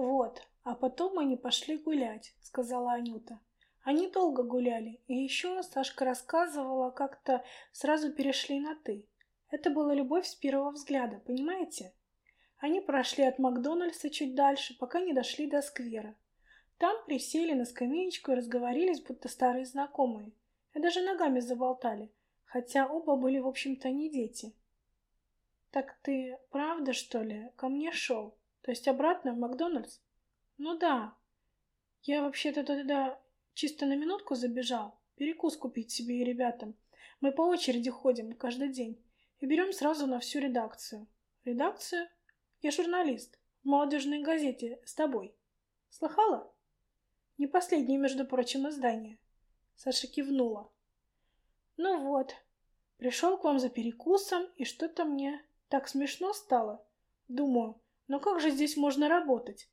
«Вот, а потом они пошли гулять», — сказала Анюта. Они долго гуляли, и еще Сашка рассказывала, как-то сразу перешли на «ты». Это была любовь с первого взгляда, понимаете? Они прошли от Макдональдса чуть дальше, пока не дошли до сквера. Там присели на скамеечку и разговорились, будто старые знакомые. И даже ногами заболтали, хотя оба были, в общем-то, не дети. «Так ты правда, что ли, ко мне шел? То есть обратно в Макдональдс?» «Ну да. Я вообще-то туда чисто на минутку забежал. Перекус купить себе и ребятам. Мы по очереди ходим каждый день и берем сразу на всю редакцию. Редакцию? Я журналист. В молодежной газете с тобой. Слыхала? Не последнее, между прочим, издание. Саша кивнула. Ну вот, пришел к вам за перекусом, и что-то мне так смешно стало. Думаю, ну как же здесь можно работать?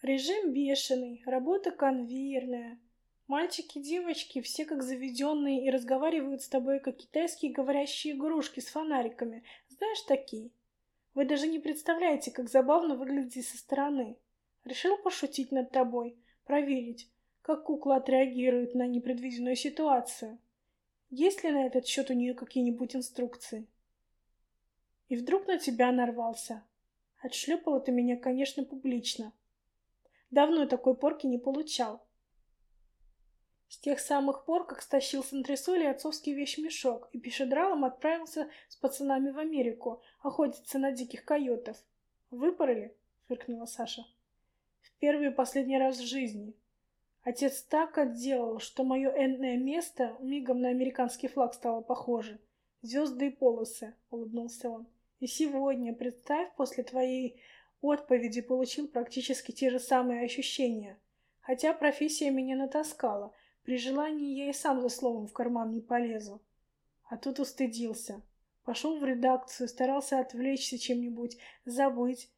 Режим бешеный, работа конвейерная. Мальчики, девочки, все как заведенные и разговаривают с тобой, как китайские говорящие игрушки с фонариками. Знаешь такие? Вы даже не представляете, как забавно выглядите со стороны. Решил пошутить над тобой, проверить, как кукла отреагирует на непредвиденную ситуацию. Есть ли на этот счет у нее какие-нибудь инструкции? И вдруг на тебя нарвался. Отшлепала ты меня, конечно, публично. Давно такой порки не получал. С тех самых пор, как стащил с антресоли отцовский вещмешок и пешедралом отправился с пацанами в Америку охотиться на диких койотов. «Выпороли?» — фыркнула Саша. «В первый и последний раз в жизни. Отец так отделал, что мое энное место мигом на американский флаг стало похоже. Звезды и полосы», — улыбнулся он. «И сегодня, представь, после твоей отповеди получил практически те же самые ощущения. Хотя профессия меня натаскала — при желании я и сам за словом в карман не полезу. А тут устыдился. Пошел в редакцию, старался отвлечься чем-нибудь, забыть,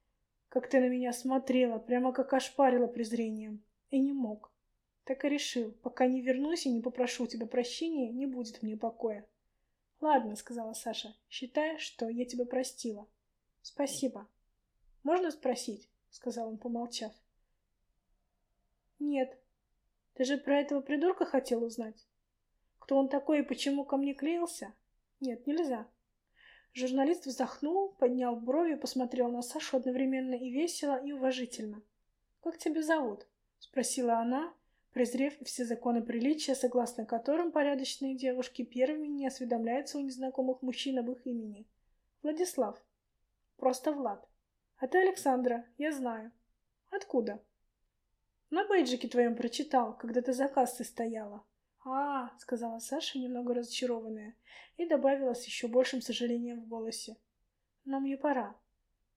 как ты на меня смотрела, прямо как ошпарила презрением. И не мог. Так и решил, пока не вернусь и не попрошу у тебя прощения, не будет мне покоя. Ладно, сказала Саша, считай, что я тебя простила. Спасибо. Можно спросить? сказал он, помолчав. Нет, ты же про этого придурка хотел узнать? Кто он такой и почему ко мне клеился? Нет, нельзя. Журналист вздохнул, поднял брови, посмотрел на Сашу одновременно и весело, и уважительно. «Как тебя зовут?» — спросила она, презрев все законы приличия, согласно которым порядочные девушки первыми не осведомляются у незнакомых мужчин об их имени. «Владислав. Просто Влад. А ты Александра, я знаю. Откуда?» На бейджике твоем прочитал, когда ты за кассой стояла. А, сказала Саша, немного разочарованная, и добавила с еще большим сожалением в голосе. Но мне пора.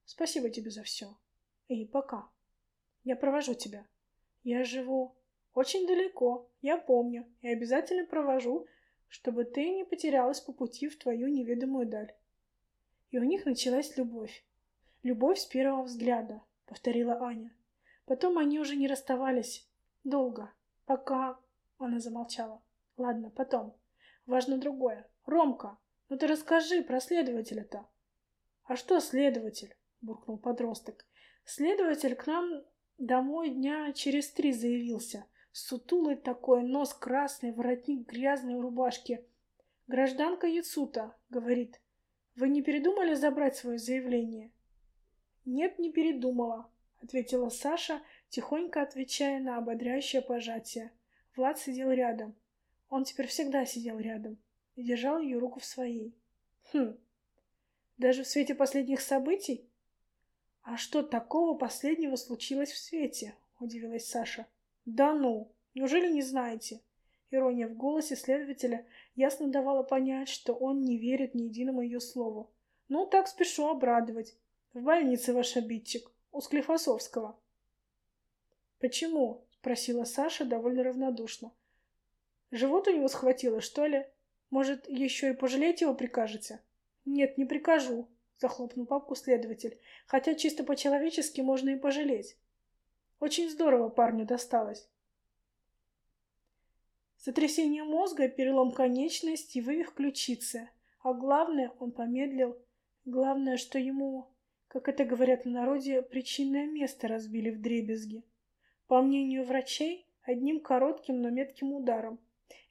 Спасибо тебе за все. И пока. Я провожу тебя. Я живу очень далеко, я помню, и обязательно провожу, чтобы ты не потерялась по пути в твою неведомую даль. И у них началась любовь. Любовь с первого взгляда, повторила Аня. Потом они уже не расставались. Долго. Пока... Она замолчала. Ладно, потом. Важно другое. Ромка, ну ты расскажи про следователя-то. А что следователь? Буркнул подросток. Следователь к нам домой дня через три заявился. Сутулый такой, нос красный, воротник грязный в рубашке. Гражданка Яцута, говорит. Вы не передумали забрать свое заявление? Нет, не передумала. — ответила Саша, тихонько отвечая на ободряющее пожатие. Влад сидел рядом. Он теперь всегда сидел рядом и держал ее руку в своей. Хм, даже в свете последних событий? А что такого последнего случилось в свете? Удивилась Саша. Да ну, неужели не знаете? Ирония в голосе следователя ясно давала понять, что он не верит ни единому ее слову. Ну, так спешу обрадовать. В больнице ваш обидчик у Склифосовского. «Почему?» — спросила Саша довольно равнодушно. «Живот у него схватило, что ли? Может, еще и пожалеть его прикажете?» «Нет, не прикажу», — захлопнул папку следователь, «хотя чисто по-человечески можно и пожалеть. Очень здорово парню досталось». Сотрясение мозга, перелом конечности, вывих ключицы. А главное, он помедлил, главное, что ему Как это говорят в народе, причинное место разбили в дребезги. По мнению врачей, одним коротким, но метким ударом.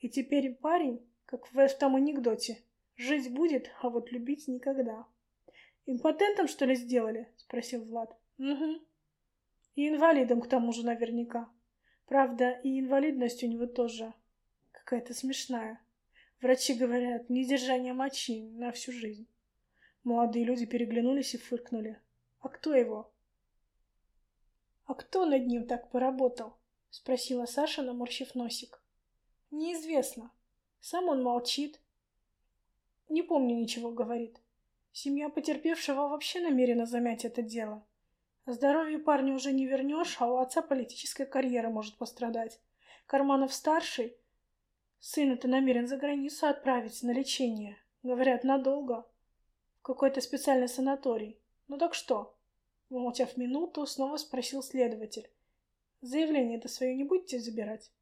И теперь парень, как в том анекдоте, жить будет, а вот любить никогда. «Импотентом, что ли, сделали?» — спросил Влад. «Угу. И инвалидом, к тому же, наверняка. Правда, и инвалидность у него тоже какая-то смешная. Врачи говорят, недержание мочи на всю жизнь». Молодые люди переглянулись и фыркнули. «А кто его?» «А кто над ним так поработал?» — спросила Саша, наморщив носик. «Неизвестно. Сам он молчит. Не помню ничего, говорит. Семья потерпевшего вообще намерена замять это дело. Здоровье парня уже не вернешь, а у отца политическая карьера может пострадать. Карманов-старший сына-то намерен за границу отправить на лечение. Говорят, надолго какой-то специальный санаторий. Ну так что? Молчав минуту, снова спросил следователь. Заявление это свое не будете забирать?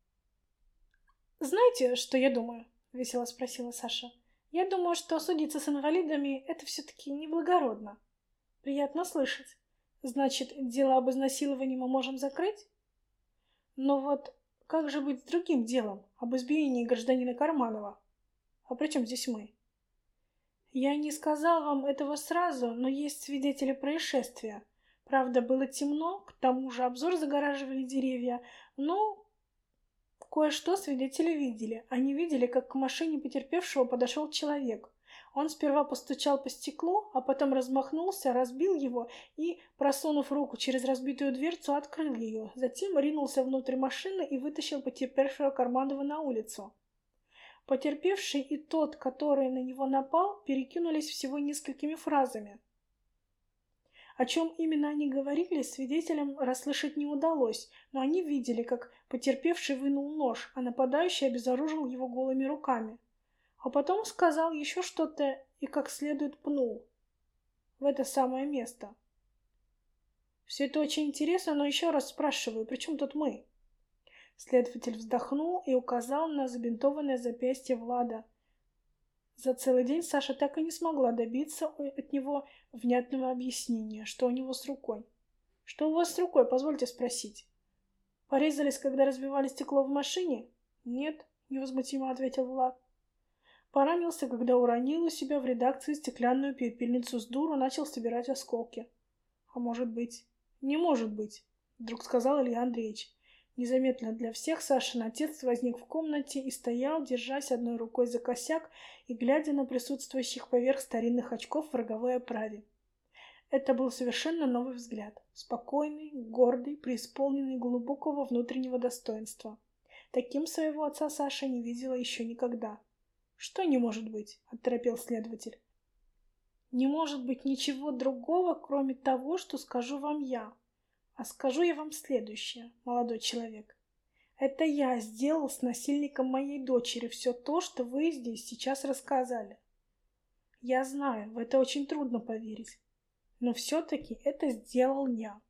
Знаете, что я думаю? Весело спросила Саша. Я думаю, что судиться с инвалидами — это все-таки неблагородно. Приятно слышать. Значит, дело об изнасиловании мы можем закрыть? Но вот как же быть с другим делом, об избиении гражданина Карманова? А при чем здесь мы? Я не сказал вам этого сразу, но есть свидетели происшествия. Правда, было темно, к тому же обзор загораживали деревья, но кое-что свидетели видели. Они видели, как к машине потерпевшего подошел человек. Он сперва постучал по стеклу, а потом размахнулся, разбил его и, просунув руку через разбитую дверцу, открыл ее. Затем ринулся внутрь машины и вытащил потерпевшего Карманова на улицу. Потерпевший и тот, который на него напал, перекинулись всего несколькими фразами. О чем именно они говорили, свидетелям расслышать не удалось, но они видели, как потерпевший вынул нож, а нападающий обезоружил его голыми руками. А потом сказал еще что-то и как следует пнул. В это самое место. Все это очень интересно, но еще раз спрашиваю, при чем тут мы? Следователь вздохнул и указал на забинтованное запястье Влада. За целый день Саша так и не смогла добиться от него внятного объяснения, что у него с рукой. «Что у вас с рукой, позвольте спросить?» «Порезались, когда разбивали стекло в машине?» «Нет», — невозмутимо ответил Влад. Поранился, когда уронил у себя в редакции стеклянную пепельницу с дуру, начал собирать осколки. «А может быть?» «Не может быть», — вдруг сказал Илья Андреевич. Незаметно для всех Сашин отец возник в комнате и стоял, держась одной рукой за косяк и глядя на присутствующих поверх старинных очков в роговой оправе. Это был совершенно новый взгляд, спокойный, гордый, преисполненный глубокого внутреннего достоинства. Таким своего отца Саша не видела еще никогда. «Что не может быть?» — оторопел следователь. «Не может быть ничего другого, кроме того, что скажу вам я», а скажу я вам следующее, молодой человек. Это я сделал с насильником моей дочери все то, что вы здесь сейчас рассказали. Я знаю, в это очень трудно поверить. Но все-таки это сделал я.